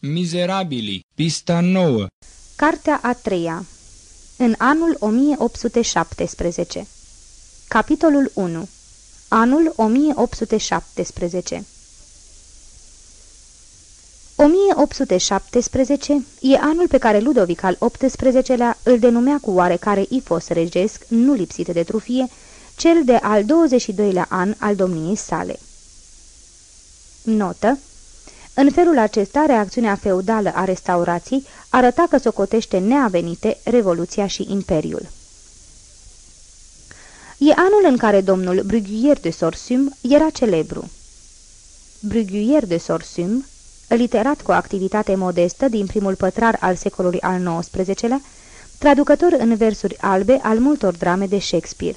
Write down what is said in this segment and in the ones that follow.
Mizerabili, pista 9 Cartea a treia. În anul 1817 Capitolul 1 Anul 1817 1817 e anul pe care Ludovic al XVIII-lea îl denumea cu oarecare ifos regesc, nu lipsit de trufie, cel de al 22-lea an al domniei sale. Notă în felul acesta, reacțiunea feudală a restaurației arăta că socotește neavenite Revoluția și Imperiul. E anul în care domnul Bruguier de Sorsum era celebru. Bruguier de Sorsum, literat cu o activitate modestă din primul pătrar al secolului al XIX-lea, traducător în versuri albe al multor drame de Shakespeare.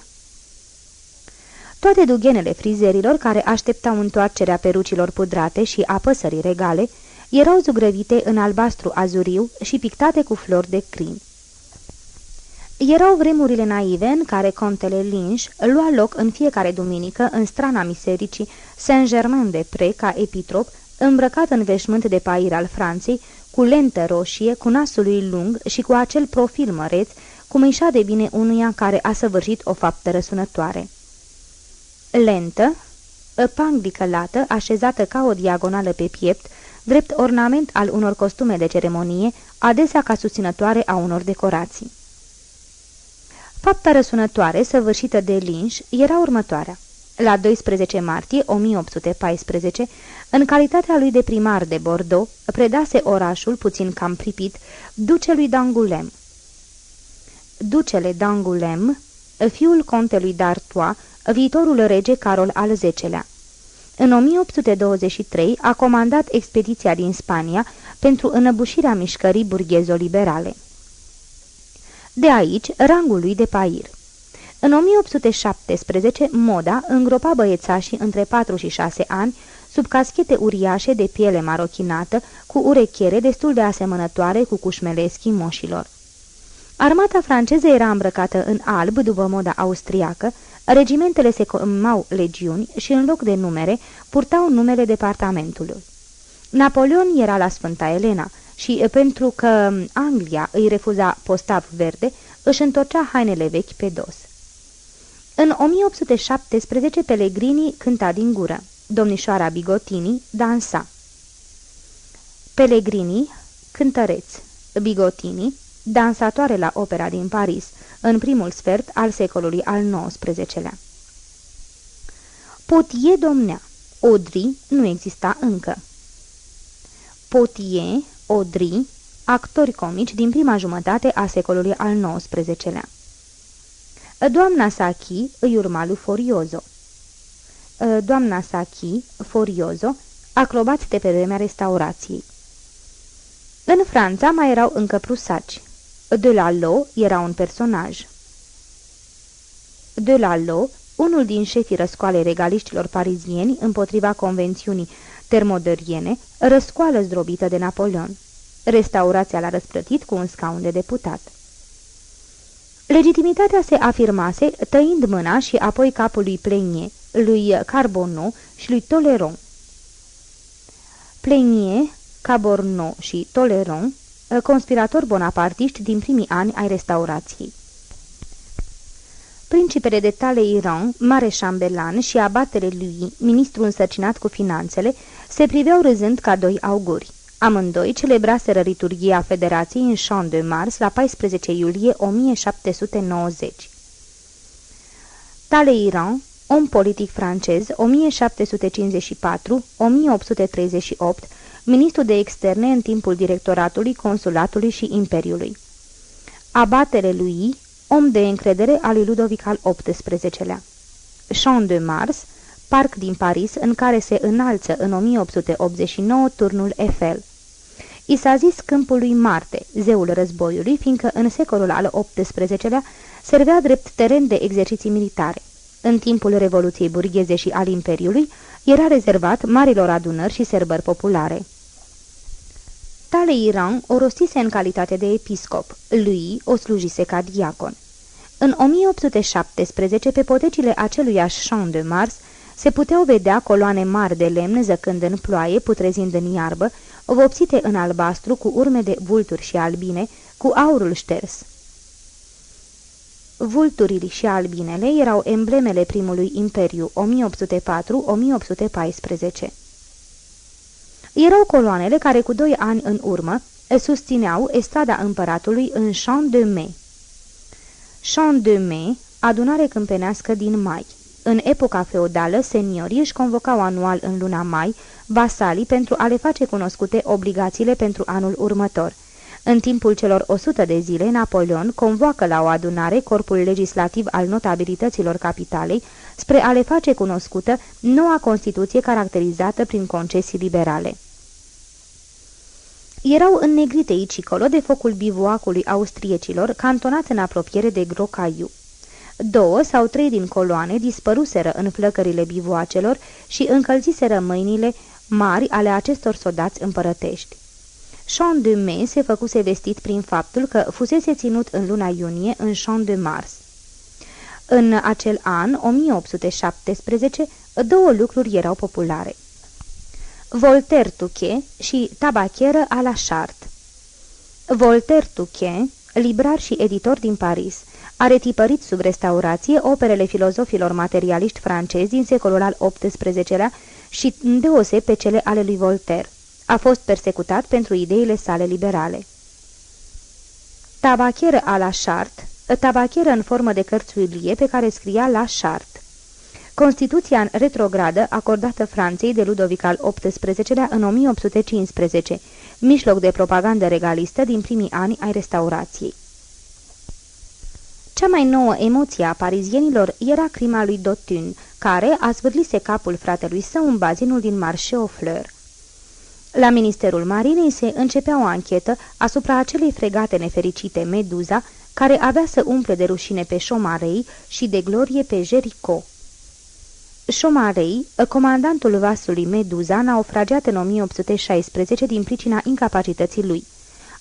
Toate dughenele frizerilor care așteptau întoarcerea perucilor pudrate și a păsării regale erau zugrăvite în albastru azuriu și pictate cu flori de crin. Erau vremurile naive în care contele Linș lua loc în fiecare duminică în strana misericii Saint-Germain-de-Pré ca epitrop, îmbrăcat în veșmânt de pair al Franței, cu lentă roșie, cu nasul lui lung și cu acel profil măreț, cum îi de bine unuia care a săvârșit o faptă răsunătoare lentă, panglică lată, așezată ca o diagonală pe piept, drept ornament al unor costume de ceremonie, adesea ca susținătoare a unor decorații. Fapta răsunătoare, săvârșită de Linș, era următoarea. La 12 martie 1814, în calitatea lui de primar de Bordeaux, predase orașul, puțin cam pripit, ducelui d'Angulem. Ducele d'Angulem, fiul contelui d'Artois, viitorul rege Carol al X-lea. În 1823 a comandat expediția din Spania pentru înăbușirea mișcării burghezo-liberale. De aici, rangul lui de pair. În 1817, moda îngropa băiețașii între 4 și 6 ani sub caschete uriașe de piele marochinată, cu urechiere destul de asemănătoare cu cușmele eschimoșilor. Armata franceză era îmbrăcată în alb după moda austriacă, Regimentele se comau legiuni și în loc de numere purtau numele departamentului. Napoleon era la Sfânta Elena și, pentru că Anglia îi refuza postav verde, își întorcea hainele vechi pe dos. În 1817 Pellegrini cânta din gură. Domnișoara Bigotini dansa. Pellegrini, cântăreț. Bigotini, dansatoare la opera din Paris, în primul sfert al secolului al XIX-lea. Potie domnea. Audrey nu exista încă. Potie, Audrey, actori comici din prima jumătate a secolului al XIX-lea. Doamna Saki îi urma lui Foriozo. Doamna Saki, Foriozo, acrobați de pe vremea restaurației. În Franța mai erau încă prusaci. De la Lo era un personaj. De la Lo, unul din șefii răscoale regaliștilor parizieni împotriva convențiunii termodăriene, răscoală zdrobită de Napoleon. Restaurația l-a răsplătit cu un scaun de deputat. Legitimitatea se afirmase tăind mâna și apoi capul lui Plenie, lui Carbonneau și lui Toleron. Plenie, Caborno și Toleron conspiratori bonapartiști din primii ani ai restaurației. Principele de Talleyrand, mare șambelan și abatele lui, ministru însărcinat cu finanțele, se priveau râzând ca doi auguri. Amândoi celebraseră liturghia Federației în Champ de Mars la 14 iulie 1790. Talleyrand, om politic francez, 1754-1838, ministru de externe în timpul directoratului, consulatului și imperiului. Abatele lui, om de încredere al lui Ludovic al XVIII-lea. Champ de Mars, parc din Paris în care se înalță în 1889 turnul Eiffel. I s-a zis câmpul lui Marte, zeul războiului, fiindcă în secolul al XVIII-lea servea drept teren de exerciții militare. În timpul Revoluției burgheze și al Imperiului, era rezervat marilor adunări și serbări populare. Talleyrand o rostise în calitate de episcop, lui o slujise ca diacon. În 1817, pe potecile aceluiași Champ de Mars, se puteau vedea coloane mari de lemn zăcând în ploaie, putrezind în iarbă, vopsite în albastru cu urme de vulturi și albine, cu aurul șters. Vulturile și albinele erau emblemele primului imperiu 1804-1814. Erau coloanele care cu doi ani în urmă susțineau estrada împăratului în Champ de Mai. Champ de Mai, adunare câmpenească din mai. În epoca feudală, seniorii își convocau anual în luna mai vasalii pentru a le face cunoscute obligațiile pentru anul următor. În timpul celor 100 de zile, Napoleon convoacă la o adunare corpul legislativ al notabilităților capitalei spre a le face cunoscută noua Constituție caracterizată prin concesii liberale. Erau înnegrite aici colo de focul bivuacului austriecilor, cantonat în apropiere de Grocaiu. Două sau trei din coloane dispăruseră în flăcările bivoacelor și încălziseră mâinile mari ale acestor sodați împărătești. Champ de Mai se făcuse vestit prin faptul că fusese ținut în luna iunie în Champ de Mars. În acel an, 1817, două lucruri erau populare. Voltaire Touquet și tabacheră a la Chart. Voltaire Touquet, librar și editor din Paris, a retipărit sub restaurație operele filozofilor materialiști francezi din secolul al XVIII-lea și îndeose pe cele ale lui Voltaire. A fost persecutat pentru ideile sale liberale. Tabacheră a la Chart, tabacheră în formă de cărțuilie pe care scria la Chart. Constituția în retrogradă acordată Franței de Ludovic al XVIII-lea în 1815, mijloc de propagandă regalistă din primii ani ai restaurației. Cea mai nouă emoție a parizienilor era crima lui Dotun, care a zvârlise capul fratelui său în bazinul din Marche aux Fleurs. La Ministerul Marinei se începea o anchetă asupra acelei fregate nefericite Meduza, care avea să umple de rușine pe Șomarei și de glorie pe Jericho. Șomarei, comandantul vasului Meduza, naufragiat în 1816 din pricina incapacității lui.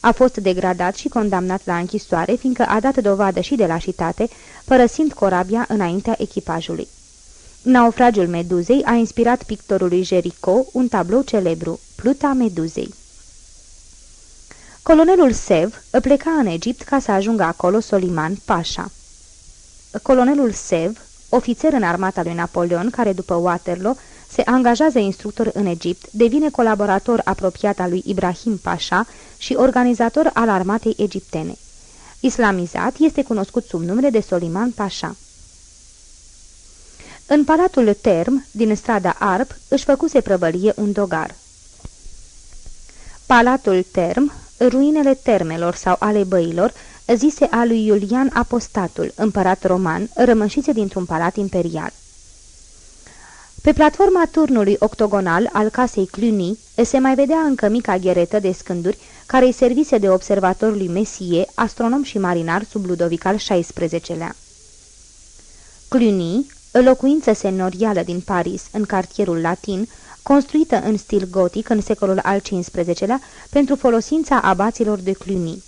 A fost degradat și condamnat la închisoare, fiindcă a dat dovadă și de lașitate, părăsind corabia înaintea echipajului. Naufragiul Meduzei a inspirat pictorului Jericho un tablou celebru, Pluta Meduzei. Colonelul Sev pleca în Egipt ca să ajungă acolo Soliman Pașa. Colonelul Sev, ofițer în armata lui Napoleon, care după Waterloo se angajează instructor în Egipt, devine colaborator apropiat al lui Ibrahim Pasha și organizator al armatei egiptene. Islamizat, este cunoscut sub numele de Soliman Pasha. În palatul Term, din strada Arp, își făcuse prăvălie un dogar. Palatul Term, ruinele termelor sau ale băilor, zise a lui Iulian Apostatul, împărat roman, rămășițe dintr-un palat imperial. Pe platforma turnului octogonal al casei Cluny se mai vedea încă mica gheretă de scânduri care îi servise de observator lui Mesie, astronom și marinar sub Ludovic al XVI-lea. Cluny, locuință senorială din Paris, în cartierul latin, construită în stil gotic în secolul al XV-lea pentru folosința abaților de Cluny.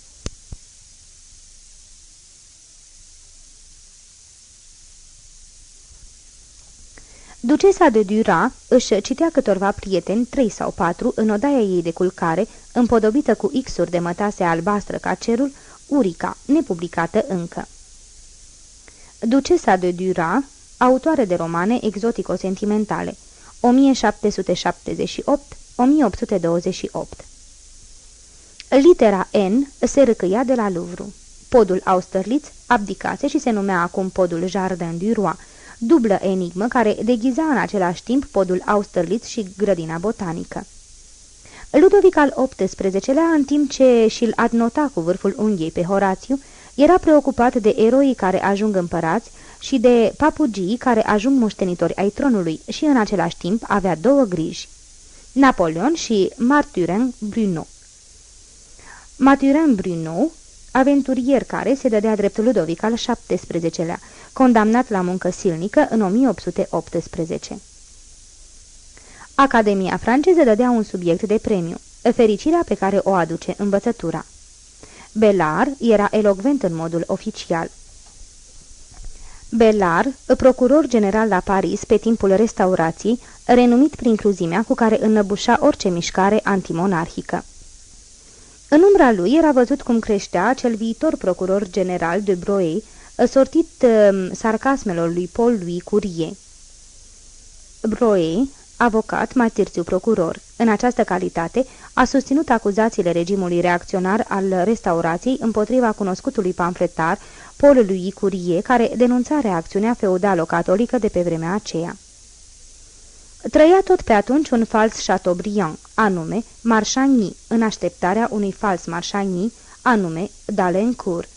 Ducesa de Dura își citea câtorva prieteni, trei sau patru, în odaia ei de culcare, împodobită cu X-uri de mătase albastră ca cerul, Urica, nepublicată încă. Ducesa de Dura, autoare de romane exotico-sentimentale, 1778-1828 Litera N se râcâia de la Louvre. Podul Austerlitz abdicase și se numea acum podul Jardin du Roi, dublă enigmă care deghiza în același timp podul Austerlitz și grădina botanică. Ludovic al XVIII-lea, în timp ce și-l adnota cu vârful unghiei pe Horațiu, era preocupat de eroii care ajung împărați și de papugii care ajung moștenitori ai tronului și în același timp avea două griji. Napoleon și Marturin Bruno. Marturin Bruno, aventurier care se dădea dreptul Ludovic al XVII-lea, condamnat la muncă silnică în 1818. Academia franceză dădea un subiect de premiu, fericirea pe care o aduce învățătura. Belar era elocvent în modul oficial. Belar, procuror general la Paris pe timpul restaurației, renumit prin cruzimea cu care înnăbușa orice mișcare antimonarhică. În umbra lui era văzut cum creștea cel viitor procuror general de Broe, sortit uh, sarcasmelor lui Paul lui Curie. Broe, avocat, mai târziu procuror, în această calitate, a susținut acuzațiile regimului reacționar al restaurației împotriva cunoscutului pamfletar Paul lui Curie, care denunța reacțiunea feudalo-catolică de pe vremea aceea. Trăia tot pe atunci un fals Chateaubriand, anume Marchagny, în așteptarea unui fals Marchagny, anume Dalencourt.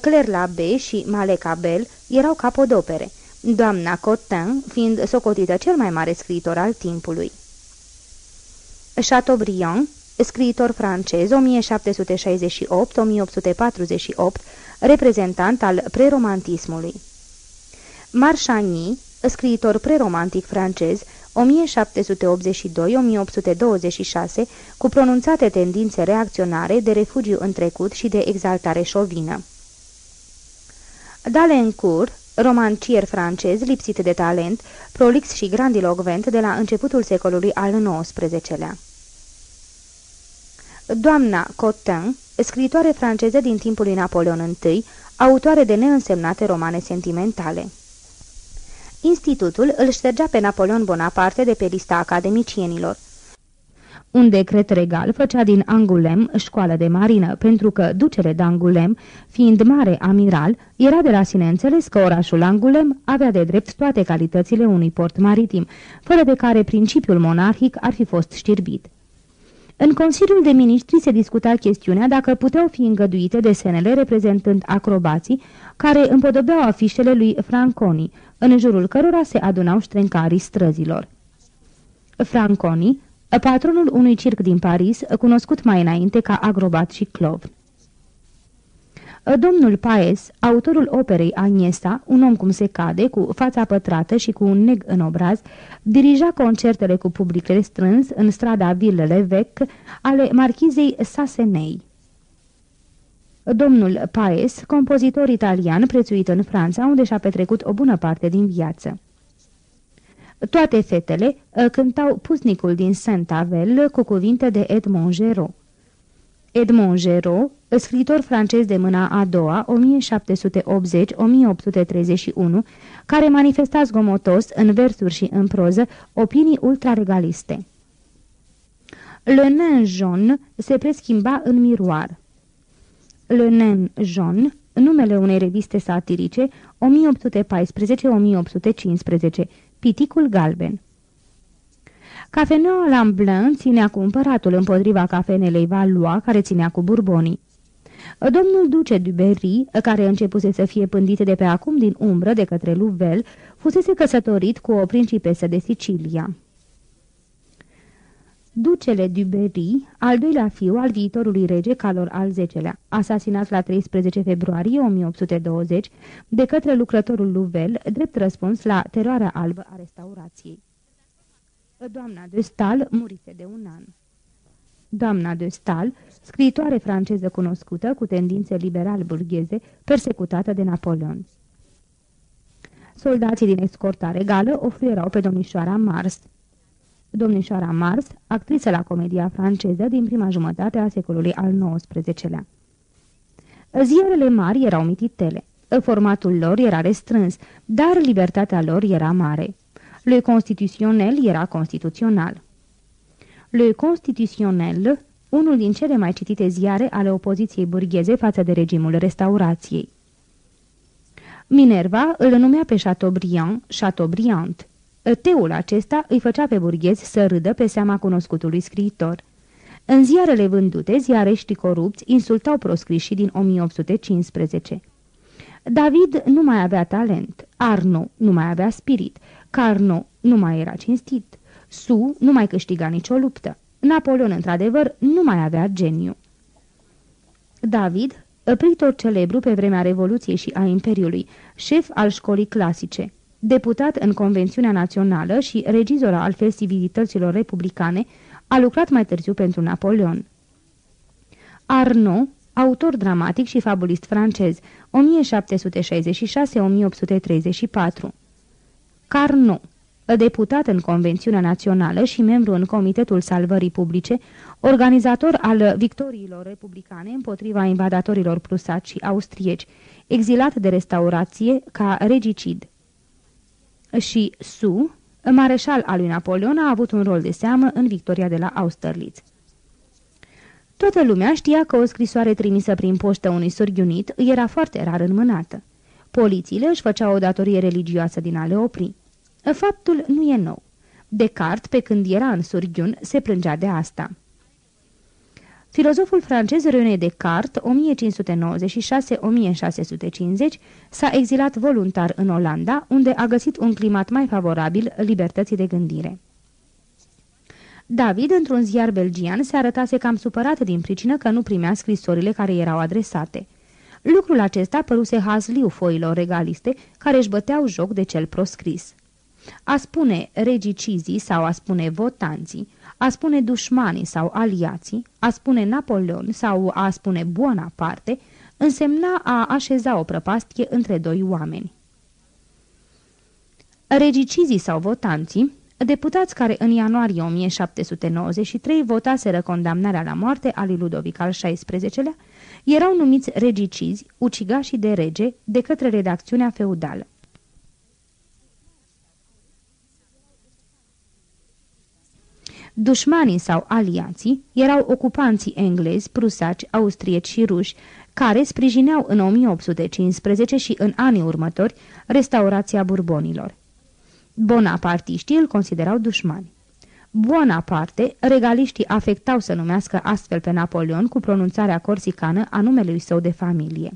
Claire Labé și Maleka Bell erau capodopere, doamna Cotin fiind socotită cel mai mare scriitor al timpului. Chateaubriand, scriitor francez 1768-1848, reprezentant al preromantismului. Marchagny, scriitor preromantic francez 1768-1826, cu pronunțate tendințe reacționare de refugiu în trecut și de exaltare șovină. Dalencourt, romancier francez lipsit de talent, prolix și grandilocvent de la începutul secolului al XIX-lea. Doamna Cotin, scritoare franceză din timpul lui Napoleon I, autoare de neînsemnate romane sentimentale. Institutul îl ștergea pe Napoleon Bonaparte de pe lista academicienilor. Un decret regal făcea din Angulem școală de marină, pentru că ducele de Angulem, fiind mare amiral, era de la sine înțeles că orașul Angulem avea de drept toate calitățile unui port maritim, fără de care principiul monarhic ar fi fost știrbit. În Consiliul de Ministri se discuta chestiunea dacă puteau fi îngăduite desenele reprezentând acrobații care împodobeau afișele lui Franconi, în jurul cărora se adunau ștrencarii străzilor. Franconi, patronul unui circ din Paris, cunoscut mai înainte ca Agrobat și Clov. Domnul Paes, autorul operei Agnesa, un om cum se cade, cu fața pătrată și cu un neg în obraz, dirija concertele cu public restrâns în strada Villele Vec ale marchizei Sasenei. Domnul Paes, compozitor italian prețuit în Franța, unde și-a petrecut o bună parte din viață. Toate fetele uh, cântau pusnicul din Saint-Avel cu cuvinte de Edmond Geraud. Edmond Geraud, scriitor francez de mâna a doua, 1780-1831, care manifesta zgomotos în versuri și în proză opinii ultraregaliste. Le nain jaune se preschimba în miroar. Le Nain Jaune, numele unei reviste satirice, 1814-1815, Piticul Galben. Cafeneaua Lamblin ținea cu împăratul împotriva cafenelei Valois, care ținea cu burbonii. Domnul duce du Berry, care începuse să fie pândit de pe acum din umbră de către Louvel, fusese căsătorit cu o principesă de Sicilia. Ducele du Berry, al doilea fiu al viitorului rege Calor al X-lea, asasinat la 13 februarie 1820 de către lucrătorul Louvel, drept răspuns la teroarea albă a restaurației. Doamna de Stal murise de un an. Doamna de Stal, scriitoare franceză cunoscută cu tendințe liberal-burgheze, persecutată de Napoleon. Soldații din escorta regală o fluierau pe domnișoara Mars, domnișoara Mars, actriță la comedia franceză din prima jumătate a secolului al XIX-lea. Ziarele mari erau mititele. Formatul lor era restrâns, dar libertatea lor era mare. Le constitutionnel era constituțional. Le constitutionnel, unul din cele mai citite ziare ale opoziției burgheze față de regimul restaurației. Minerva îl numea pe Chateaubriand Chateaubriand. Teul acesta îi făcea pe burghezi să râdă pe seama cunoscutului scriitor. În ziarele vândute, ziareștii corupți insultau proscrișii din 1815. David nu mai avea talent, Arno nu mai avea spirit, Carno nu mai era cinstit, Su nu mai câștiga nicio luptă. Napoleon, într-adevăr, nu mai avea geniu. David, pritor celebru pe vremea Revoluției și a Imperiului, șef al școlii clasice, deputat în Convențiunea Națională și regizor al festivităților republicane, a lucrat mai târziu pentru Napoleon. Arnaud, autor dramatic și fabulist francez, 1766-1834. Carnot, deputat în Convențiunea Națională și membru în Comitetul Salvării Publice, organizator al victoriilor republicane împotriva invadatorilor prusaci și austrieci, exilat de restaurație ca regicid. Și Su, mareșal al lui Napoleon, a avut un rol de seamă în victoria de la Austerlitz. Toată lumea știa că o scrisoare trimisă prin poștă unui surghiunit era foarte rar înmânată. Polițiile își făceau o datorie religioasă din a le opri. Faptul nu e nou. Descartes, pe când era în surghiun, se plângea de asta. Filozoful francez René Descartes, 1596-1650, s-a exilat voluntar în Olanda, unde a găsit un climat mai favorabil libertății de gândire. David, într-un ziar belgian, se arătase cam supărat din pricină că nu primea scrisorile care erau adresate. Lucrul acesta păruse hazliu foilor regaliste, care își băteau joc de cel proscris. A spune regicizii sau a spune votanții, a spune dușmanii sau aliații, a spune Napoleon sau a spune parte, însemna a așeza o prăpastie între doi oameni. Regicizii sau votanții, deputați care în ianuarie 1793 votaseră condamnarea la moarte a lui Ludovic al XVI-lea, erau numiți regicizi, ucigașii de rege, de către redacțiunea feudală. Dușmanii sau aliații erau ocupanții englezi, prusaci, austrieci și ruși, care sprijineau în 1815 și în anii următori restaurația burbonilor. Bonapartiștii îl considerau dușmani. Bonaparte, regaliștii afectau să numească astfel pe Napoleon cu pronunțarea corsicană a numelui său de familie.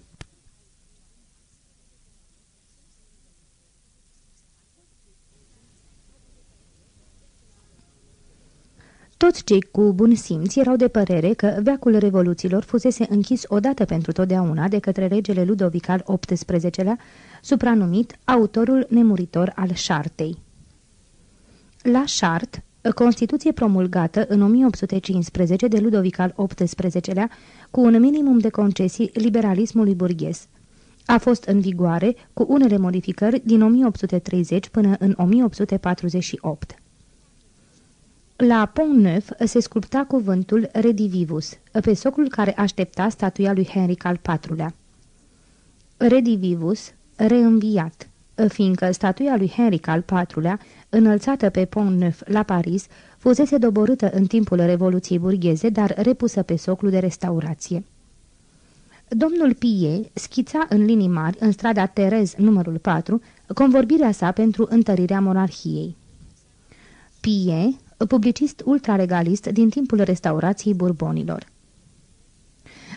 Toți cei cu bun simț erau de părere că veacul revoluțiilor fusese închis odată pentru totdeauna de către regele Ludovic al XVIII-lea, supranumit autorul nemuritor al șartei. La șart, Constituție promulgată în 1815 de Ludovic al XVIII-lea, cu un minimum de concesii liberalismului burghez. A fost în vigoare cu unele modificări din 1830 până în 1848. La Pont-Neuf se sculpta cuvântul Redivivus, pe socul care aștepta statuia lui Henric al IV-lea. Redivivus, reînviat, fiindcă statuia lui Henric al IV-lea, înălțată pe Pont-Neuf la Paris, fusese doborâtă în timpul Revoluției burgheze, dar repusă pe soclu de restaurație. Domnul Pie schița în linii mari, în strada Terez numărul 4, convorbirea sa pentru întărirea monarhiei. Pie publicist ultraregalist din timpul restaurației burbonilor.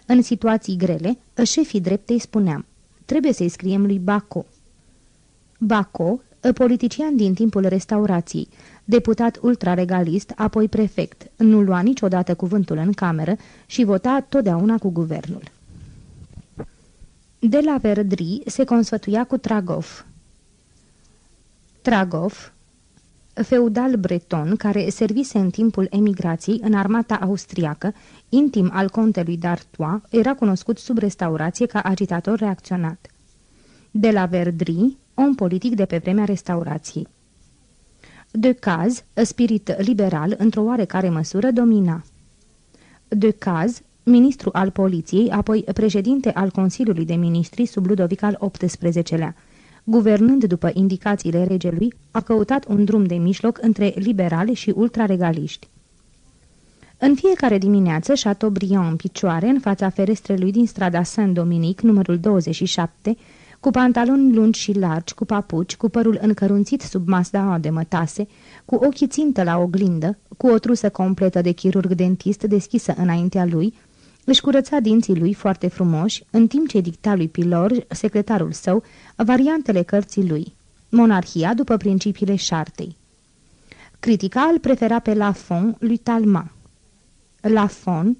În situații grele, șefii dreptei spuneam, trebuie să-i scriem lui Baco. Baco, politician din timpul restaurației, deputat ultraregalist, apoi prefect, nu lua niciodată cuvântul în cameră și vota totdeauna cu guvernul. De la Verdri se consfătuia cu Tragov. Tragov, feudal breton care servise în timpul emigrației în armata austriacă, intim al contelui d'Artois, era cunoscut sub restaurație ca agitator reacționat. De la Verdri, om politic de pe vremea restaurației. De caz, spirit liberal, într-o oarecare măsură, domina. De caz, ministru al poliției, apoi președinte al Consiliului de Ministri sub Ludovic al XVIII-lea, guvernând după indicațiile regelui, a căutat un drum de mijloc între liberali și ultraregaliști. În fiecare dimineață, Chateaubriand în picioare, în fața ferestrelui din strada Saint-Dominic, numărul 27, cu pantaloni lungi și largi, cu papuci, cu părul încărunțit sub masdaua de mătase, cu ochii țintă la oglindă, cu o trusă completă de chirurg dentist deschisă înaintea lui, își curăța dinții lui foarte frumoși, în timp ce dicta lui Pilor, secretarul său, variantele cărții lui, Monarhia după principiile șartei. Critica îl prefera pe Lafon lui Talma. Lafon,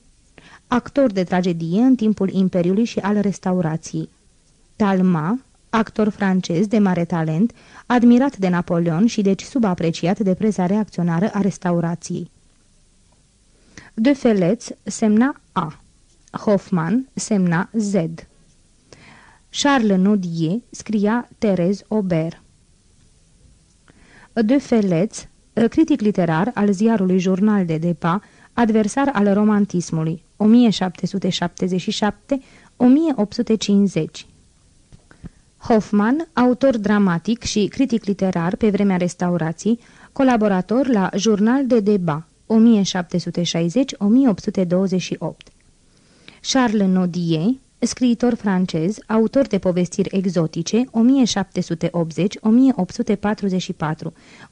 actor de tragedie în timpul Imperiului și al restaurației. Talma, actor francez de mare talent, admirat de Napoleon și deci subapreciat de presa reacționară a restaurației. De Feleț semna A. Hoffman semna Z. Charles Nodier scria Therese Aubert. De Feleț, critic literar al ziarului Jurnal de Depa, adversar al romantismului, 1777-1850. Hoffman, autor dramatic și critic literar pe vremea restaurației, colaborator la Jurnal de Debat, 1760-1828. Charles Nodier, scriitor francez, autor de povestiri exotice, 1780-1844,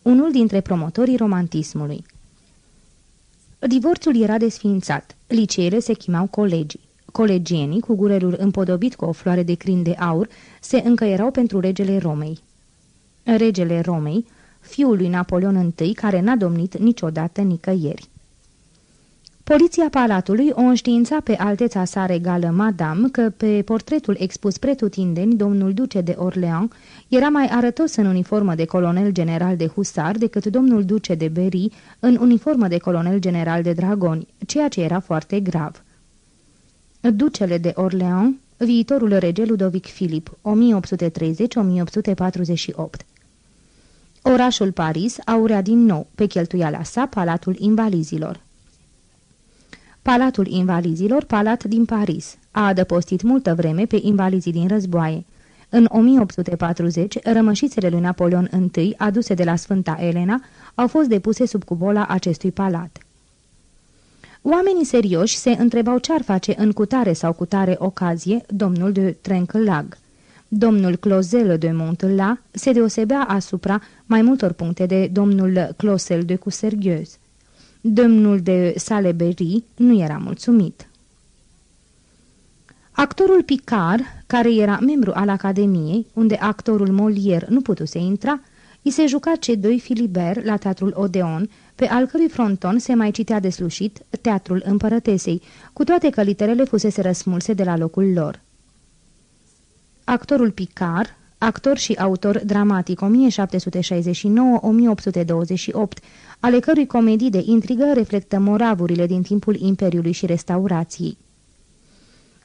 unul dintre promotorii romantismului. Divorțul era desfințat, liceele se chimau colegii. Colegienii, cu gurelul împodobit cu o floare de crin de aur, se încăierau pentru regele Romei. Regele Romei, fiul lui Napoleon I, care n-a domnit niciodată nicăieri. Poliția palatului o înștiința pe alteța sa regală Madame că pe portretul expus pretutindeni domnul duce de Orleans era mai arătos în uniformă de colonel general de husar decât domnul duce de Berry în uniformă de colonel general de dragoni, ceea ce era foarte grav. Ducele de Orleans, viitorul rege Ludovic Filip, 1830-1848 Orașul Paris aurea din nou, pe cheltuiala sa, Palatul Invalizilor. Palatul Invalizilor, palat din Paris, a adăpostit multă vreme pe invalizii din războaie. În 1840, rămășițele lui Napoleon I, aduse de la Sfânta Elena, au fost depuse sub cubola acestui palat. Oamenii serioși se întrebau ce ar face în cutare sau cutare ocazie domnul de Trencălag. Domnul Clozel de Montla se deosebea asupra mai multor puncte de domnul Closel de Cusergheuse. Domnul de Salebery nu era mulțumit. Actorul Picard, care era membru al Academiei, unde actorul Molière nu putuse intra, îi se juca cei doi Filibert la teatrul Odeon, pe al cărui fronton se mai citea deslușit Teatrul Împărătesei, cu toate că literele fusese răsmulse de la locul lor. Actorul Picard, actor și autor dramatic 1769-1828, ale cărui comedii de intrigă reflectă moravurile din timpul Imperiului și Restaurației.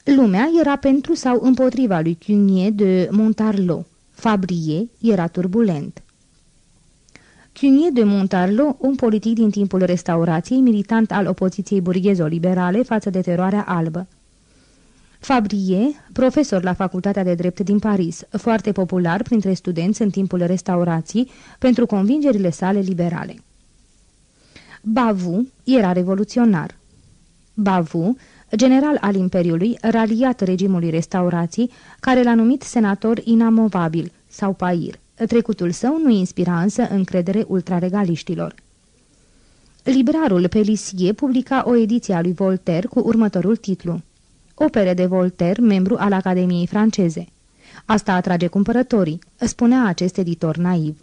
Lumea era pentru sau împotriva lui Cugnier de Montarlot. Fabrie era turbulent. Cugnier de Montarlot, un politic din timpul restaurației, militant al opoziției burghezo-liberale față de teroarea albă. Fabrie, profesor la Facultatea de Drept din Paris, foarte popular printre studenți în timpul restaurației pentru convingerile sale liberale. Bavu era revoluționar. Bavu, general al Imperiului, raliat regimului restaurației, care l-a numit senator inamovabil sau pair. Trecutul său nu inspira însă încredere ultraregaliștilor. Librarul Pelissier publica o ediție a lui Voltaire cu următorul titlu Opere de Voltaire, membru al Academiei franceze. Asta atrage cumpărătorii, spunea acest editor naiv.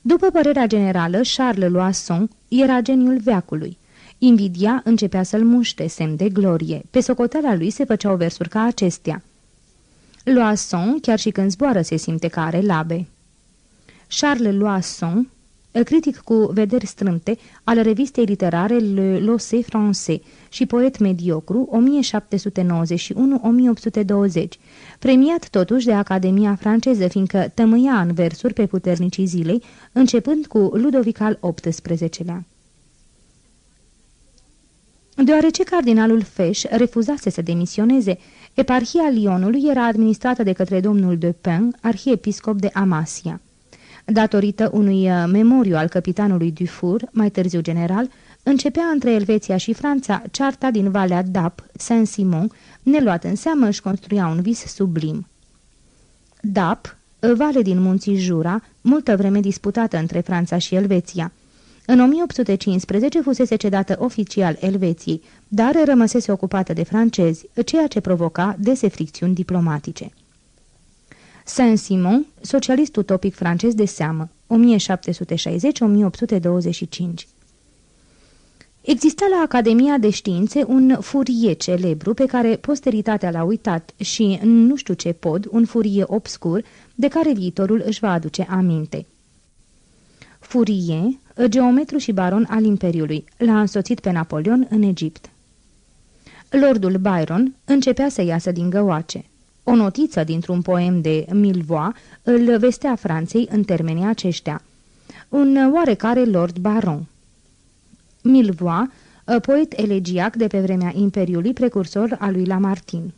După părerea generală, Charles Loisson era geniul veacului. Invidia începea să-l muște, semn de glorie. Pe socoteala lui se făceau versuri ca acestea. Loisson, chiar și când zboară, se simte că are labe. Charles Loisson, critic cu vederi strâmte al revistei literare Le Losse Français și poet mediocru 1791-1820, premiat totuși de Academia franceză, fiindcă tămâia în versuri pe puternicii zilei, începând cu Ludovic al XVIII-lea. Deoarece cardinalul Feș refuzase să demisioneze, eparhia Lyonului era administrată de către domnul de Pen, arhiepiscop de Amasia. Datorită unui uh, memoriu al capitanului Dufour, mai târziu general, începea între Elveția și Franța cearta din Valea Dap, Saint-Simon, neluat în seamă își construia un vis sublim. Dap, vale din munții Jura, multă vreme disputată între Franța și Elveția. În 1815 fusese cedată oficial Elveției, dar rămăsese ocupată de francezi, ceea ce provoca dese fricțiuni diplomatice. Saint-Simon, socialist utopic francez de seamă, 1760-1825 Exista la Academia de Științe un furie celebru pe care posteritatea l-a uitat și, nu știu ce pod, un furie obscur de care viitorul își va aduce aminte. Furie, geometru și baron al Imperiului, l-a însoțit pe Napoleon în Egipt. Lordul Byron începea să iasă din găoace. O notiță dintr-un poem de Milvois îl vestea Franței în termenii aceștia. Un oarecare Lord Baron. Milvois, poet elegiac de pe vremea Imperiului, precursor al lui Lamartine.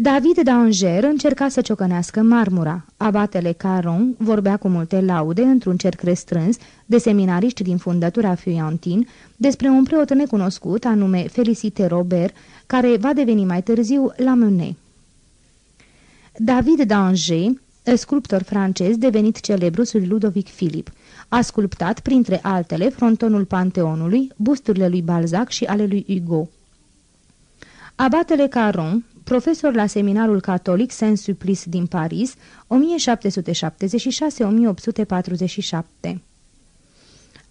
David d'Anger încerca să ciocănească marmura. Abatele Caron vorbea cu multe laude într-un cerc restrâns de seminariști din fundătura Feuillantin despre un preot necunoscut anume Felicite Robert, care va deveni mai târziu la Menet. David d'Anger, sculptor francez devenit celebru sub Ludovic Philip, a sculptat, printre altele, frontonul Panteonului, busturile lui Balzac și ale lui Hugo. Abatele Caron, profesor la seminarul catolic Saint-Supplice din Paris, 1776-1847.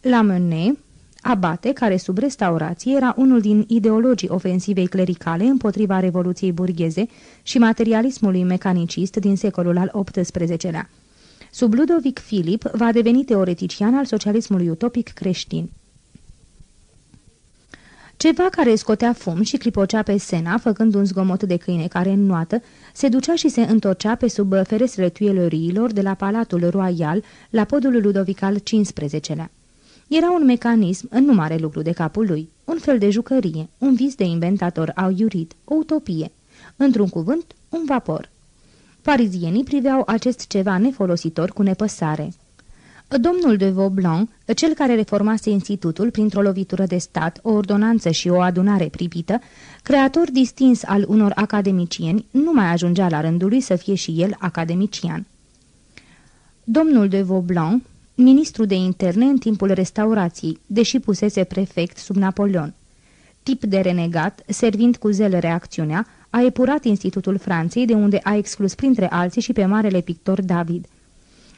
La Menet, abate, care sub restaurație era unul din ideologii ofensivei clericale împotriva Revoluției burgheze și materialismului mecanicist din secolul al XVIII-lea. Sub Ludovic Filip va deveni teoretician al socialismului utopic creștin. Ceva care scotea fum și clipocea pe Sena, făcând un zgomot de câine care înnoată, se ducea și se întorcea pe sub ferestrele tuieloriilor de la Palatul Royal la podul Ludovic al XV-lea. Era un mecanism în nu mare lucru de capul lui, un fel de jucărie, un vis de inventator auiurit, o utopie. Într-un cuvânt, un vapor. Parizienii priveau acest ceva nefolositor cu nepăsare. Domnul de Vaublanc, cel care reformase institutul printr-o lovitură de stat, o ordonanță și o adunare pripită, creator distins al unor academicieni, nu mai ajungea la rândul lui să fie și el academician. Domnul de Vaublanc, ministru de interne în timpul restaurației, deși pusese prefect sub Napoleon. Tip de renegat, servind cu zel reacțiunea, a epurat Institutul Franței, de unde a exclus printre alții și pe marele pictor David –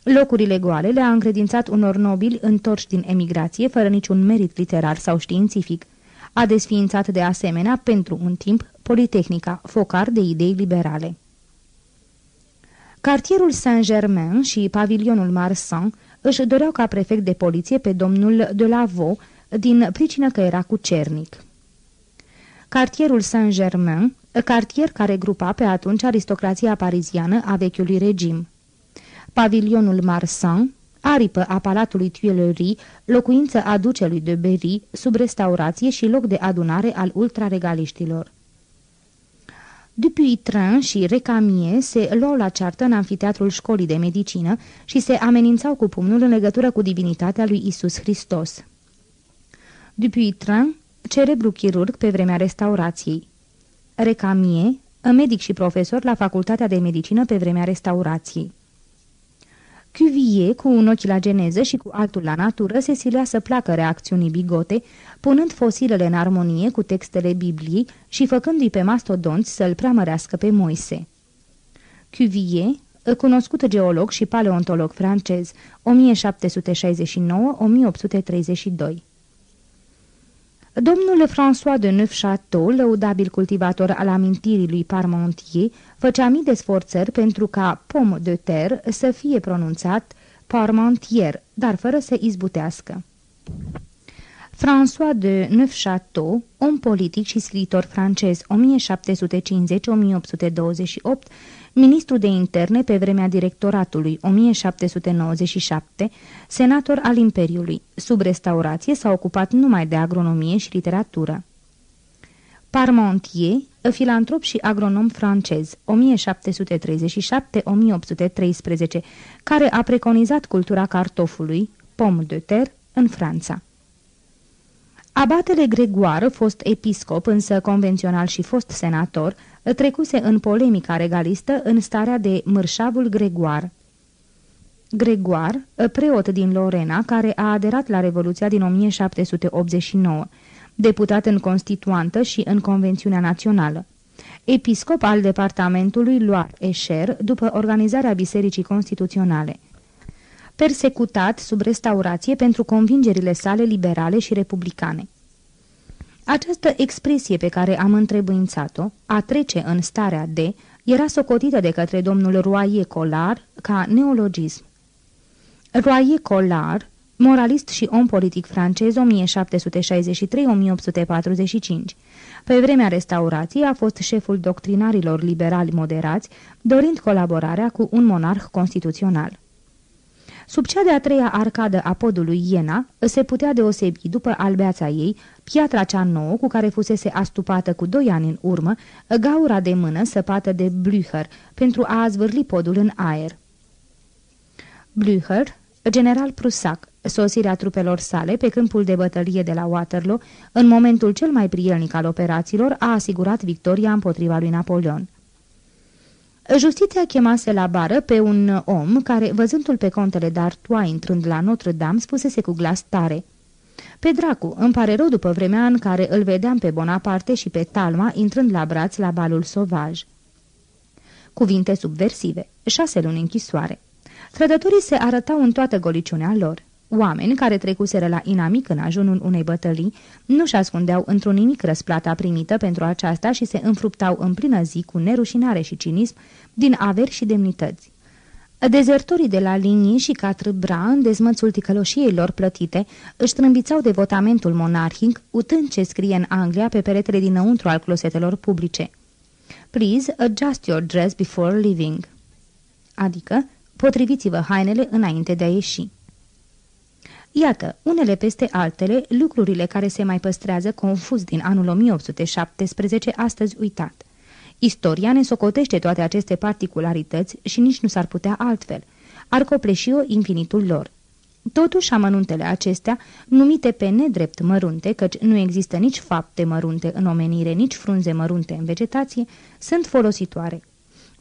Locurile goale le-a încredințat unor nobili întorși din emigrație, fără niciun merit literar sau științific. A desființat de asemenea, pentru un timp, Politehnica, focar de idei liberale. Cartierul Saint-Germain și pavilionul Marsan își doreau ca prefect de poliție pe domnul de Lavaux, din pricină că era cu cernic. Cartierul Saint-Germain, cartier care grupa pe atunci aristocrația pariziană a vechiului regim. Pavilionul Marsan, aripă a Palatului Tuileries, locuință a ducelui de Berry, sub restaurație și loc de adunare al ultraregaliștilor. Dupuytren și Recamie se luau la ceartă în anfiteatrul școlii de medicină și se amenințau cu pumnul în legătură cu divinitatea lui Isus Hristos. Dupuytren, cerebru chirurg pe vremea restaurației. Recamie, medic și profesor la Facultatea de Medicină pe vremea restaurației. Cuvier, cu un ochi la geneză și cu altul la natură, se silea să placă reacțiunii bigote, punând fosilele în armonie cu textele Bibliei și făcându-i pe mastodonți să-l preamărească pe Moise. Cuvier, cunoscut geolog și paleontolog francez, 1769-1832 Domnul François de Neufchâteau, lăudabil cultivator al amintirii lui Parmentier, făcea mii de sforțări pentru ca pom de terre să fie pronunțat Parmentier, dar fără să izbutească. François de Neufchâteau, om politic și scriitor francez 1750-1828, ministru de interne pe vremea directoratului 1797, senator al Imperiului. Sub restaurație s-a ocupat numai de agronomie și literatură. Parmentier, filantrop și agronom francez, 1737-1813, care a preconizat cultura cartofului, pom de terre, în Franța. Abatele Gregoar, fost episcop, însă convențional și fost senator, trecuse în polemica regalistă în starea de mărșavul Gregoar. Gregoar, preot din Lorena, care a aderat la Revoluția din 1789, deputat în Constituantă și în Convențiunea Națională. Episcop al departamentului Loire-Echer după organizarea Bisericii Constituționale. Persecutat sub restaurație pentru convingerile sale liberale și republicane. Această expresie pe care am întrebuințat-o, a trece în starea de, era socotită de către domnul Roaie Colar ca neologism. Roaie Colar, moralist și om politic francez 1763-1845. Pe vremea restaurației a fost șeful doctrinarilor liberali moderați, dorind colaborarea cu un monarh constituțional. Sub cea de-a treia arcadă a podului Iena se putea deosebi, după albeața ei, piatra cea nouă cu care fusese astupată cu doi ani în urmă, gaura de mână săpată de Blücher pentru a zvârli podul în aer. Blücher, general prusac, sosirea trupelor sale pe câmpul de bătălie de la Waterloo, în momentul cel mai prielnic al operațiilor, a asigurat victoria împotriva lui Napoleon. Justiția chemase la bară pe un om care, văzându-l pe contele d'Artois intrând la Notre-Dame, spusese cu glas tare Pe dracu, îmi pare rău după vremea în care îl vedeam pe Bonaparte și pe Talma intrând la braț la balul sovaj. Cuvinte subversive. Șase luni închisoare. Trădătorii se arătau în toată goliciunea lor. Oameni care trecuseră la inamic în ajunul unei bătălii nu-și ascundeau într-un nimic răsplata primită pentru aceasta și se înfruptau în plină zi cu nerușinare și cinism din averi și demnități. Dezertorii de la linii și Catr Bra, în dezmățul ticăloșiei lor plătite, își trâmbițau devotamentul monarhic, utând ce scrie în Anglia pe peretele dinăuntru al closetelor publice. Please adjust your dress before leaving. Adică, potriviți-vă hainele înainte de a ieși. Iată, unele peste altele, lucrurile care se mai păstrează confuz din anul 1817, astăzi uitat. Istoria ne socotește toate aceste particularități și nici nu s-ar putea altfel. Ar copleși-o infinitul lor. Totuși, amănuntele acestea, numite pe nedrept mărunte, căci nu există nici fapte mărunte în omenire, nici frunze mărunte în vegetație, sunt folositoare.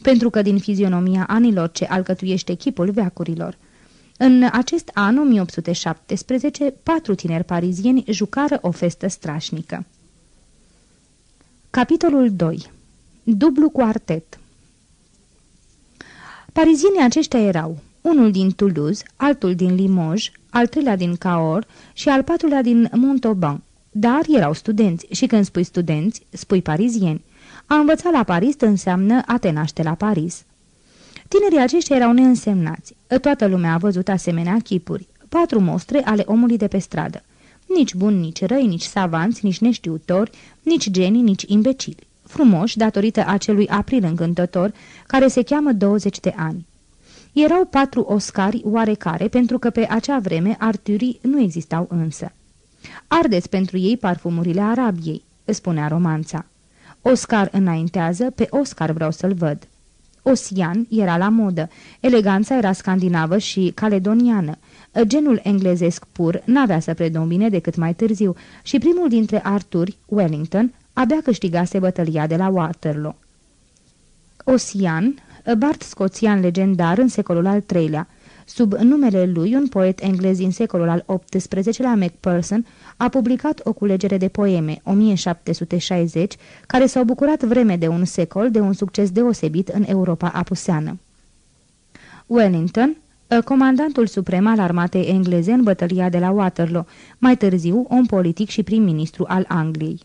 Pentru că din fizionomia anilor ce alcătuiește chipul veacurilor, în acest an, 1817, patru tineri parizieni jucară o festă strașnică. Capitolul 2. Dublu cuartet Parizienii aceștia erau unul din Toulouse, altul din Limoges, al treilea din Cahors și al patrulea din Montauban, dar erau studenți și când spui studenți, spui parizieni. A învăța la Paris înseamnă a te naște la Paris. Tinerii aceștia erau neînsemnați. Toată lumea a văzut asemenea chipuri, patru mostre ale omului de pe stradă. Nici buni, nici răi, nici savanți, nici neștiutori, nici genii, nici imbecili. Frumoși datorită acelui april încântător, care se cheamă 20 de ani. Erau patru oscari oarecare, pentru că pe acea vreme arturii nu existau însă. Ardeți pentru ei parfumurile Arabiei, spunea romanța. Oscar înaintează, pe Oscar vreau să-l văd. Osian era la modă, eleganța era scandinavă și caledoniană. Genul englezesc pur n-avea să predomine decât mai târziu și primul dintre Arturi, Wellington, abia câștigase bătălia de la Waterloo. Osian, bard scoțian legendar în secolul al III-lea, Sub numele lui, un poet englez din secolul al XVIII-lea, Macpherson, a publicat o culegere de poeme, 1760, care s-au bucurat vreme de un secol de un succes deosebit în Europa apuseană. Wellington, comandantul suprem al armatei engleze în bătălia de la Waterloo, mai târziu om politic și prim-ministru al Angliei.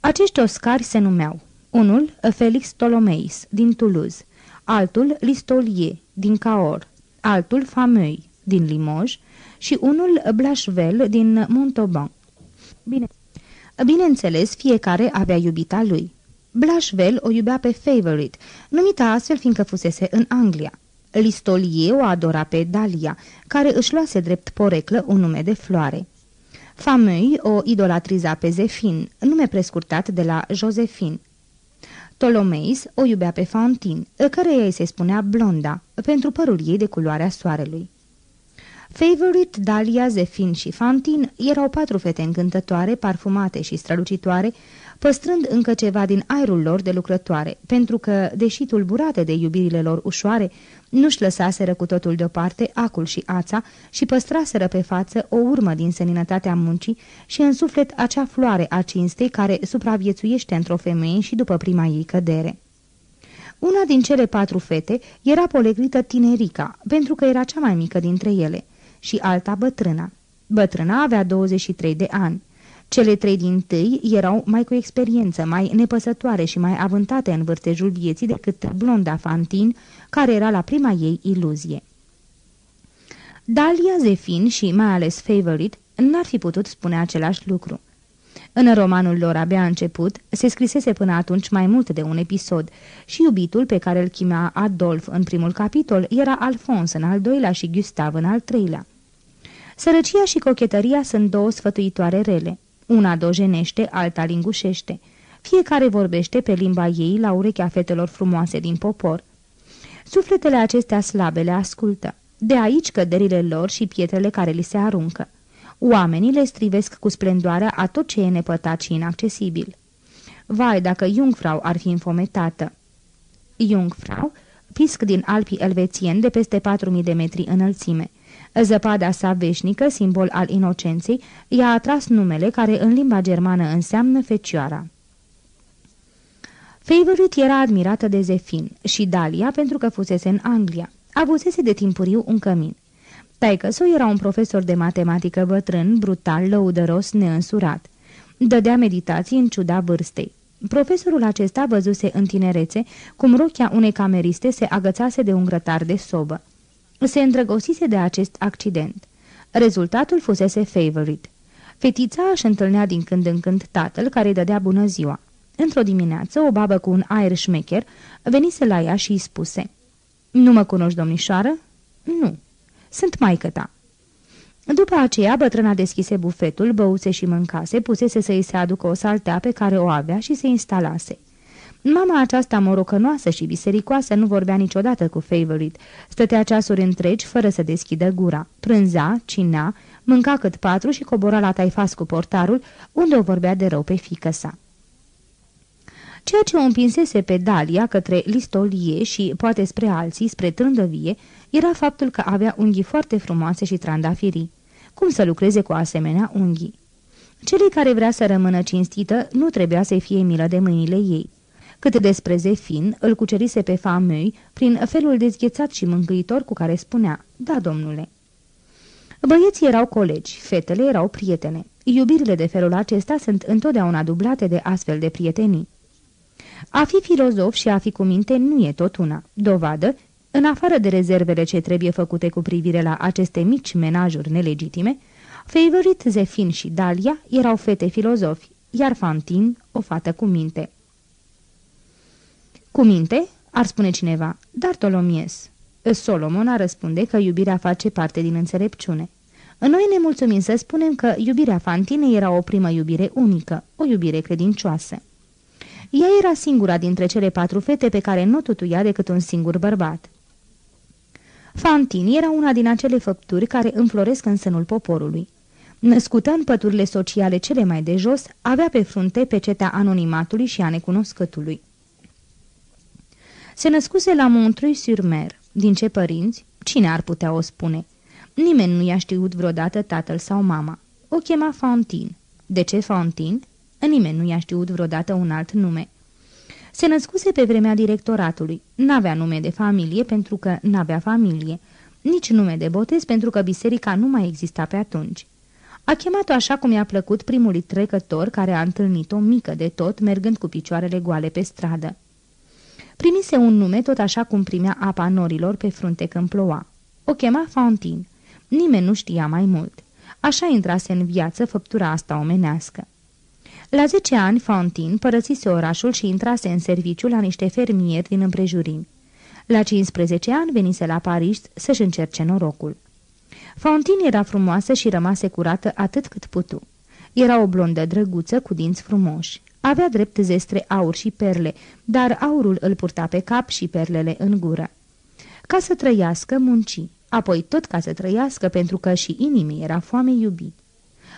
Acești oscari se numeau unul Felix Ptolomeis, din Toulouse, altul Listolier, din Cahors, altul Fameuil, din Limoges și unul Blachevelle, din Montauban. Bine. Bineînțeles, fiecare avea iubita lui. Blachevelle o iubea pe Favorite, numită astfel fiindcă fusese în Anglia. Listolier o adora pe Dalia, care își luase drept poreclă un nume de floare. Fameuil o idolatriza pe Zefin, nume prescurtat de la Josephine. Ptolomeis o iubea pe Fountain, căreia îi se spunea Blonda, pentru părul ei de culoarea soarelui. Favorite, Dalia, Zefin și Fountain erau patru fete încântătoare, parfumate și strălucitoare, păstrând încă ceva din aerul lor de lucrătoare, pentru că, deși tulburate de iubirile lor ușoare, nu-și lăsaseră cu totul deoparte acul și ața și păstraseră pe față o urmă din seninătatea muncii și în suflet acea floare a cinstei care supraviețuiește într-o femeie și după prima ei cădere. Una din cele patru fete era polegrită Tinerica, pentru că era cea mai mică dintre ele, și alta bătrâna. Bătrâna avea 23 de ani. Cele trei din tâi erau mai cu experiență, mai nepăsătoare și mai avântate în vârtejul vieții decât blonda Fantin, care era la prima ei iluzie. Dalia, Zefin și mai ales Favorite n-ar fi putut spune același lucru. În romanul lor abia început, se scrisese până atunci mai mult de un episod și iubitul pe care îl chimea Adolf în primul capitol era Alfons în al doilea și Gustav în al treilea. Sărăcia și cochetăria sunt două sfătuitoare rele. Una dojenește, alta lingușește. Fiecare vorbește pe limba ei la urechea fetelor frumoase din popor. Sufletele acestea slabe le ascultă. De aici căderile lor și pietrele care li se aruncă. Oamenii le strivesc cu splendoarea a tot ce e nepătat și inaccesibil. Vai, dacă Jungfrau ar fi înfometată! Jungfrau, pisc din Alpii elvețieni de peste 4.000 de metri înălțime. Zăpada sa veșnică, simbol al inocenței, i-a atras numele care în limba germană înseamnă fecioara. Favorite era admirată de Zefin și Dalia pentru că fusese în Anglia. Avusese de timpuriu un cămin. taică era un profesor de matematică bătrân, brutal, lăudăros, neînsurat. Dădea meditații în ciuda vârstei. Profesorul acesta văzuse în tinerețe cum rochia unei cameriste se agățase de un grătar de sobă. Se îndrăgosise de acest accident. Rezultatul fusese favorite. Fetița își întâlnea din când în când tatăl care îi dădea bună ziua. Într-o dimineață, o babă cu un aer șmecher venise la ea și îi spuse Nu mă cunoști, domnișoară?" Nu. Sunt maică ta." După aceea, bătrâna deschise bufetul, băuse și mâncase, pusese să-i se aducă o saltea pe care o avea și se instalase. Mama aceasta morocănoasă și bisericoasă nu vorbea niciodată cu Favorite. Stătea ceasuri întregi fără să deschidă gura. Prânza, cinea, mânca cât patru și cobora la taifas cu portarul, unde o vorbea de rău pe fică sa. Ceea ce o împinsese pe Dalia către listolie și poate spre alții, spre trândăvie, era faptul că avea unghii foarte frumoase și trandafirii. Cum să lucreze cu asemenea unghii? Celei care vrea să rămână cinstită nu trebuia să-i fie milă de mâinile ei. Cât despre Zefin, îl cucerise pe famei prin felul dezghețat și mângâitor cu care spunea, da, domnule. Băieții erau colegi, fetele erau prietene. Iubirile de felul acesta sunt întotdeauna dublate de astfel de prietenii. A fi filozof și a fi cu minte nu e tot una. Dovadă, în afară de rezervele ce trebuie făcute cu privire la aceste mici menajuri nelegitime, Favorite, Zefin și Dalia erau fete filozofi, iar Fantin o fată cu minte. Cu minte? Ar spune cineva, dar Tolomies. Solomon a răspunde că iubirea face parte din înțelepciune. Noi ne mulțumim să spunem că iubirea Fantinei era o primă iubire unică, o iubire credincioasă. Ea era singura dintre cele patru fete pe care nu tutuia decât un singur bărbat. Fantini era una din acele făpturi care înfloresc în sânul poporului. Născută în păturile sociale cele mai de jos, avea pe frunte pecetea anonimatului și a necunoscătului. Se născuse la Montreuil-sur-Mer. Din ce părinți? Cine ar putea o spune? Nimeni nu i-a știut vreodată tatăl sau mama. O chema Fantine. De ce Fantine? Nimeni nu i-a știut vreodată un alt nume. Se născuse pe vremea directoratului. N-avea nume de familie pentru că n-avea familie. Nici nume de botez pentru că biserica nu mai exista pe atunci. A chemat-o așa cum i-a plăcut primului trecător care a întâlnit-o mică de tot, mergând cu picioarele goale pe stradă. Primise un nume tot așa cum primea apa norilor pe frunte când ploua. O chema Fountain. Nimeni nu știa mai mult. Așa intrase în viață făptura asta omenească. La 10 ani, Fountain părăsise orașul și intrase în serviciu la niște fermieri din împrejurimi. La 15 ani venise la Paris să-și încerce norocul. Fountain era frumoasă și rămase curată atât cât putu. Era o blondă drăguță cu dinți frumoși. Avea drept zestre aur și perle, dar aurul îl purta pe cap și perlele în gură. Ca să trăiască, munci, apoi tot ca să trăiască, pentru că și inimii era foame iubi.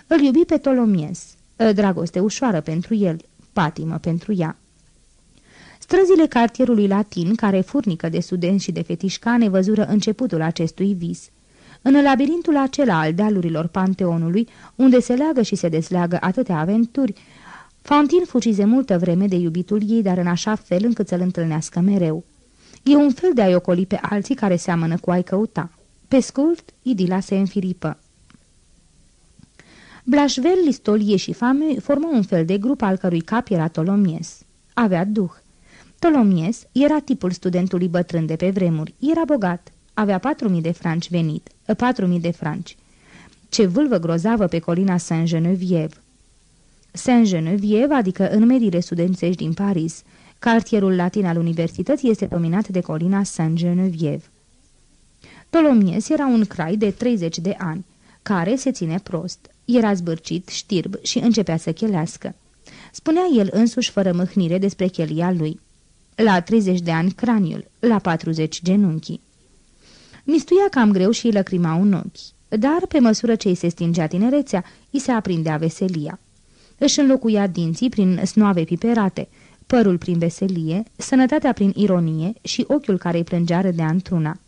Îl iubi pe Tolomies, dragoste ușoară pentru el, patimă pentru ea. Străzile cartierului latin, care furnică de studenți și de fetișcane, văzură începutul acestui vis. În labirintul acela al dealurilor Panteonului, unde se leagă și se desleagă atâtea aventuri, Fantin fugize multă vreme de iubitul ei, dar în așa fel încât să-l întâlnească mereu. E un fel de a ocoli pe alții care seamănă cu ai căuta. Pe scurt, idila se înfiripă. Blașvel, Listolie și Fame formă un fel de grup al cărui cap era Tolomies. Avea duh. Tolomies era tipul studentului bătrân de pe vremuri. Era bogat. avea patru mii de franci venit, patru mii de franci. Ce vâlvă grozavă pe colina Saint-Geneviève! Saint-Geneviève, adică în mediile studențești din Paris, cartierul latin al universității este dominat de colina Saint-Geneviève. Tolomies era un crai de 30 de ani, care se ține prost, era zbârcit, știrb și începea să chelească. Spunea el însuși fără mâhnire despre chelia lui. La 30 de ani craniul, la 40 genunchii. Mistuia cam greu și îi lăcrima un ochi, dar pe măsură ce îi se stingea tinerețea, îi se aprindea veselia. Își înlocuia dinții prin snoave piperate, părul prin veselie, sănătatea prin ironie și ochiul care îi plângea râdea într-una.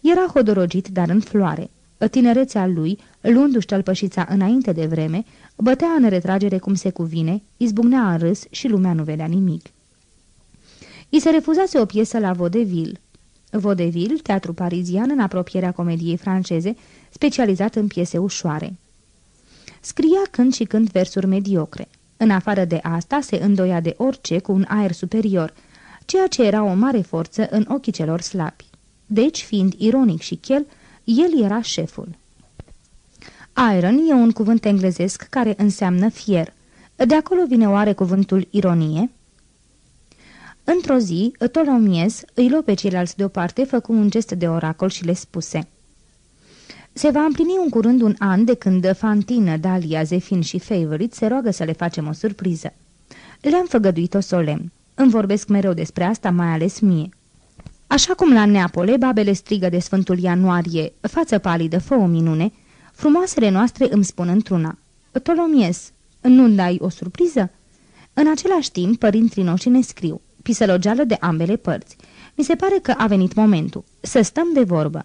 Era hodorogit, dar în floare. Tinerețea lui, luându-și tălpășița înainte de vreme, bătea în retragere cum se cuvine, izbucnea în râs și lumea nu vedea nimic. I se refuzase o piesă la Vaudeville. Vaudeville, teatru parizian în apropierea comediei franceze, specializat în piese ușoare. Scria când și când versuri mediocre. În afară de asta, se îndoia de orice cu un aer superior, ceea ce era o mare forță în ochii celor slabi. Deci, fiind ironic și chel, el era șeful. Iron e un cuvânt englezesc care înseamnă fier. De acolo vine oare cuvântul ironie? Într-o zi, Tolomies îi luă pe ceilalți deoparte, făcu un gest de oracol și le spuse Se va împlini un curând un an de când Fantină, Dalia, Zefin și Favorite se roagă să le facem o surpriză. Le-am făgăduit-o solemn. Îmi vorbesc mereu despre asta, mai ales mie. Așa cum la Neapole, babele strigă de Sfântul Ianuarie, față palidă, fă o minune, frumoasele noastre îmi spun într-una, Tolomies, nu dai o surpriză? În același timp, părinții noștri ne scriu, pisălogeală de ambele părți. Mi se pare că a venit momentul. Să stăm de vorbă.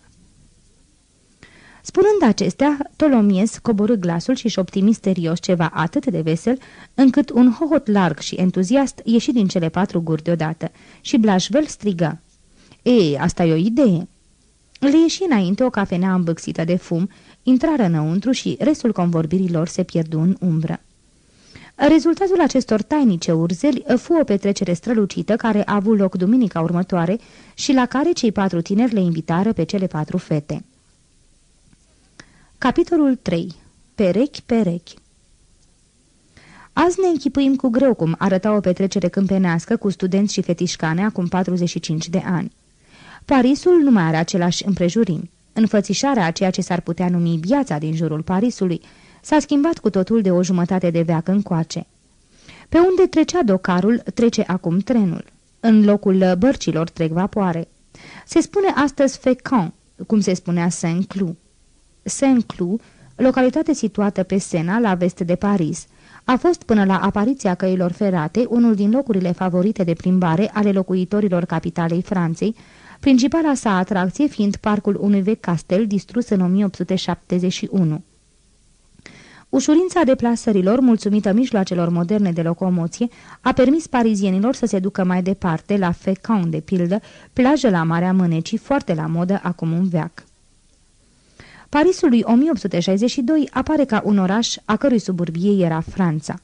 Spunând acestea, Tolomies coborâ glasul și șopti misterios ceva atât de vesel, încât un hohot larg și entuziast ieși din cele patru guri deodată și Blajvel strigă. Ei, asta e o idee!" Le ieși înainte o cafenea îmbâxită de fum, intrară înăuntru și restul convorbirilor se pierdu în umbră. Rezultatul acestor tainice urzeli fu o petrecere strălucită care a avut loc duminica următoare și la care cei patru tineri le invitară pe cele patru fete. Capitolul 3. Perechi, perechi Azi ne închipuim cu greu cum arăta o petrecere câmpenească cu studenți și fetișcane acum 45 de ani. Parisul nu mai are același împrejurim. Înfățișarea a ceea ce s-ar putea numi viața din jurul Parisului s-a schimbat cu totul de o jumătate de veac încoace. Pe unde trecea docarul, trece acum trenul. În locul bărcilor trec vapoare. Se spune astăzi Fécamp, cum se spunea Saint-Cloud. Saint-Cloud, localitate situată pe Sena, la vest de Paris, a fost până la apariția căilor ferate unul din locurile favorite de plimbare ale locuitorilor capitalei Franței, principala sa atracție fiind parcul unui vechi castel distrus în 1871. Ușurința deplasărilor, mulțumită mijloacelor moderne de locomoție, a permis parizienilor să se ducă mai departe, la Fécamp, de pildă, plajă la Marea Mânecii, foarte la modă acum un veac. Parisul lui 1862 apare ca un oraș a cărui suburbie era Franța.